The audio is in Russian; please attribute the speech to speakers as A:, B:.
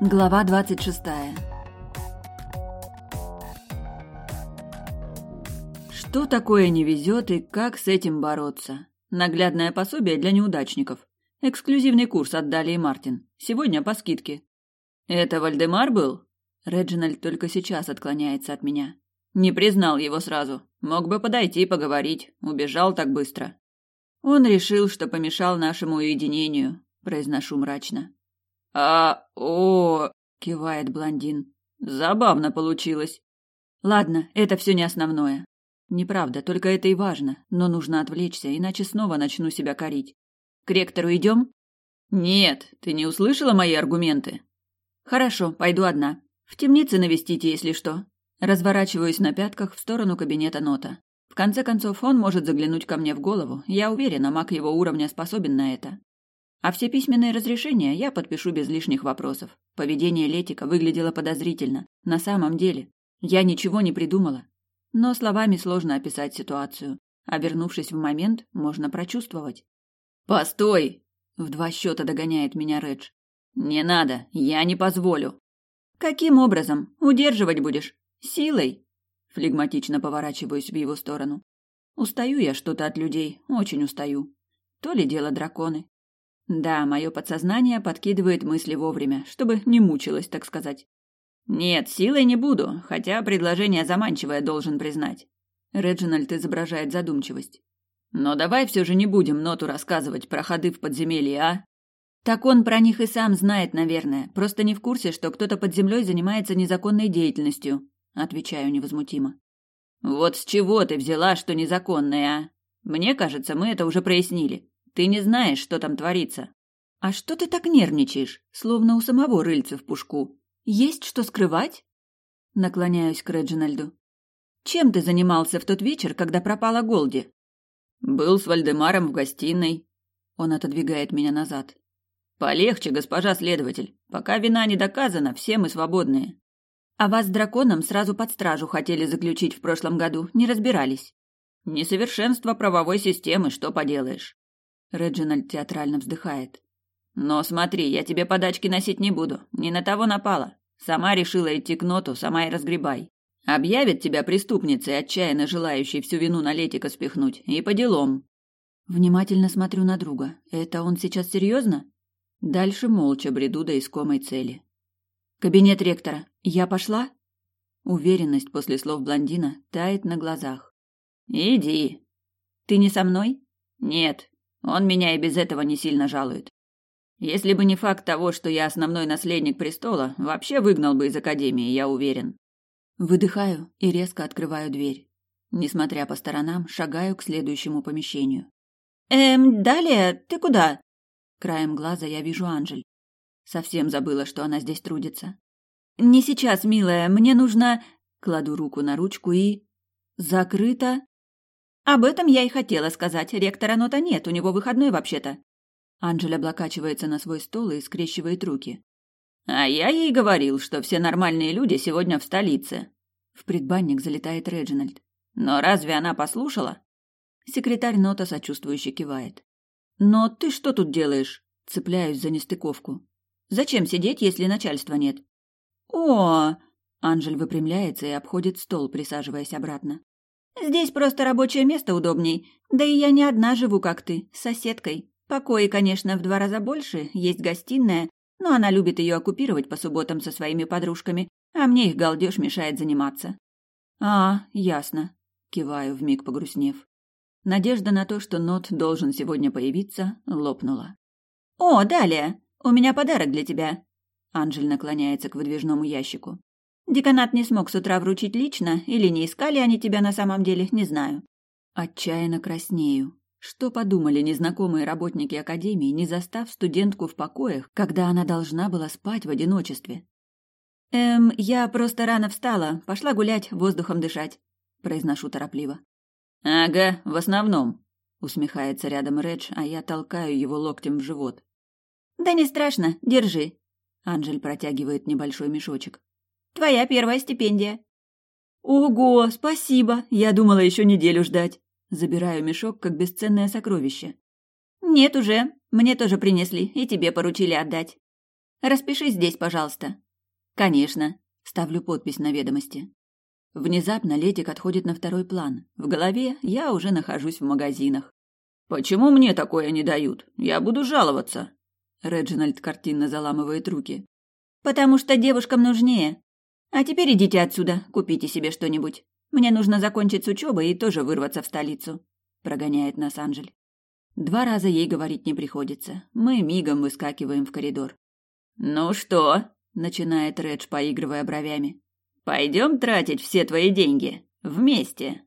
A: Глава 26. Что такое не везет и как с этим бороться? Наглядное пособие для неудачников. Эксклюзивный курс от Дали и Мартин. Сегодня по скидке. Это Вальдемар был? Реджинальд только сейчас отклоняется от меня. Не признал его сразу. Мог бы подойти и поговорить. Убежал так быстро. Он решил, что помешал нашему уединению, произношу мрачно. А, о, кивает блондин. Забавно получилось. Ладно, это все не основное. Неправда, только это и важно, но нужно отвлечься, иначе снова начну себя корить. К ректору идем? Нет, ты не услышала мои аргументы. Хорошо, пойду одна. В темнице навестите, если что. Разворачиваюсь на пятках в сторону кабинета Нота. В конце концов, он может заглянуть ко мне в голову. Я уверена, маг его уровня способен на это. А все письменные разрешения я подпишу без лишних вопросов. Поведение Летика выглядело подозрительно. На самом деле, я ничего не придумала. Но словами сложно описать ситуацию. А вернувшись в момент, можно прочувствовать. «Постой!» — в два счета догоняет меня Редж. «Не надо, я не позволю». «Каким образом? Удерживать будешь? Силой?» Флегматично поворачиваюсь в его сторону. Устаю я что-то от людей, очень устаю. То ли дело драконы. Да, мое подсознание подкидывает мысли вовремя, чтобы не мучилось, так сказать. Нет, силой не буду, хотя предложение заманчивое, должен признать. Реджинальд изображает задумчивость. Но давай все же не будем Ноту рассказывать про ходы в подземелье, а? Так он про них и сам знает, наверное, просто не в курсе, что кто-то под землей занимается незаконной деятельностью, отвечаю невозмутимо. Вот с чего ты взяла, что незаконное, а? Мне кажется, мы это уже прояснили. Ты не знаешь, что там творится. А что ты так нервничаешь, словно у самого рыльца в пушку? Есть что скрывать? Наклоняюсь к Реджинальду. Чем ты занимался в тот вечер, когда пропала Голди? Был с Вальдемаром в гостиной. Он отодвигает меня назад. Полегче, госпожа следователь. Пока вина не доказана, все мы свободные. А вас с драконом сразу под стражу хотели заключить в прошлом году, не разбирались. Несовершенство правовой системы, что поделаешь. Реджинальд театрально вздыхает. Но смотри, я тебе подачки носить не буду. Не на того напала. Сама решила идти к ноту, сама и разгребай. Объявят тебя преступницей, отчаянно желающей всю вину на Летика спихнуть, и по делам. Внимательно смотрю на друга. Это он сейчас серьезно? Дальше молча бреду до искомой цели. Кабинет ректора. Я пошла? Уверенность после слов блондина тает на глазах. Иди. Ты не со мной? Нет, он меня и без этого не сильно жалует. Если бы не факт того, что я основной наследник престола, вообще выгнал бы из академии, я уверен. Выдыхаю и резко открываю дверь. Несмотря по сторонам, шагаю к следующему помещению. Эм, далее, ты куда? Краем глаза я вижу Анжель. Совсем забыла, что она здесь трудится. Не сейчас, милая, мне нужно... Кладу руку на ручку и... Закрыто. Об этом я и хотела сказать. Ректора нота нет, у него выходной вообще-то. Анжель облокачивается на свой стол и скрещивает руки. А я ей говорил, что все нормальные люди сегодня в столице. В предбанник залетает Реджинальд. Но разве она послушала? Секретарь нота сочувствующе кивает. Но ты что тут делаешь? Цепляюсь за нестыковку. Зачем сидеть, если начальства нет? О! Анжель выпрямляется и обходит стол, присаживаясь обратно. Здесь просто рабочее место удобней. Да и я не одна живу, как ты, с соседкой. Покои, конечно, в два раза больше, есть гостиная, но она любит ее оккупировать по субботам со своими подружками, а мне их галдеж мешает заниматься. А, ясно. Киваю, вмиг погрустнев. Надежда на то, что Нот должен сегодня появиться, лопнула. «О, далее! У меня подарок для тебя!» Анжель наклоняется к выдвижному ящику. Деканат не смог с утра вручить лично, или не искали они тебя на самом деле, не знаю. Отчаянно краснею. Что подумали незнакомые работники академии, не застав студентку в покоях, когда она должна была спать в одиночестве? Эм, я просто рано встала, пошла гулять, воздухом дышать, произношу торопливо. Ага, в основном, усмехается рядом Редж, а я толкаю его локтем в живот. Да не страшно, держи. Анжель протягивает небольшой мешочек. Твоя первая стипендия. Ого, спасибо. Я думала еще неделю ждать. Забираю мешок как бесценное сокровище. Нет уже. Мне тоже принесли и тебе поручили отдать. Распишись здесь, пожалуйста. Конечно. Ставлю подпись на ведомости. Внезапно Летик отходит на второй план. В голове я уже нахожусь в магазинах. «Почему мне такое не дают? Я буду жаловаться!» Реджинальд картинно заламывает руки. «Потому что девушкам нужнее. А теперь идите отсюда, купите себе что-нибудь. Мне нужно закончить с учебой и тоже вырваться в столицу», — прогоняет нас Анжель. Два раза ей говорить не приходится. Мы мигом выскакиваем в коридор. «Ну что?» — начинает Редж, поигрывая бровями. «Пойдем тратить все твои деньги. Вместе».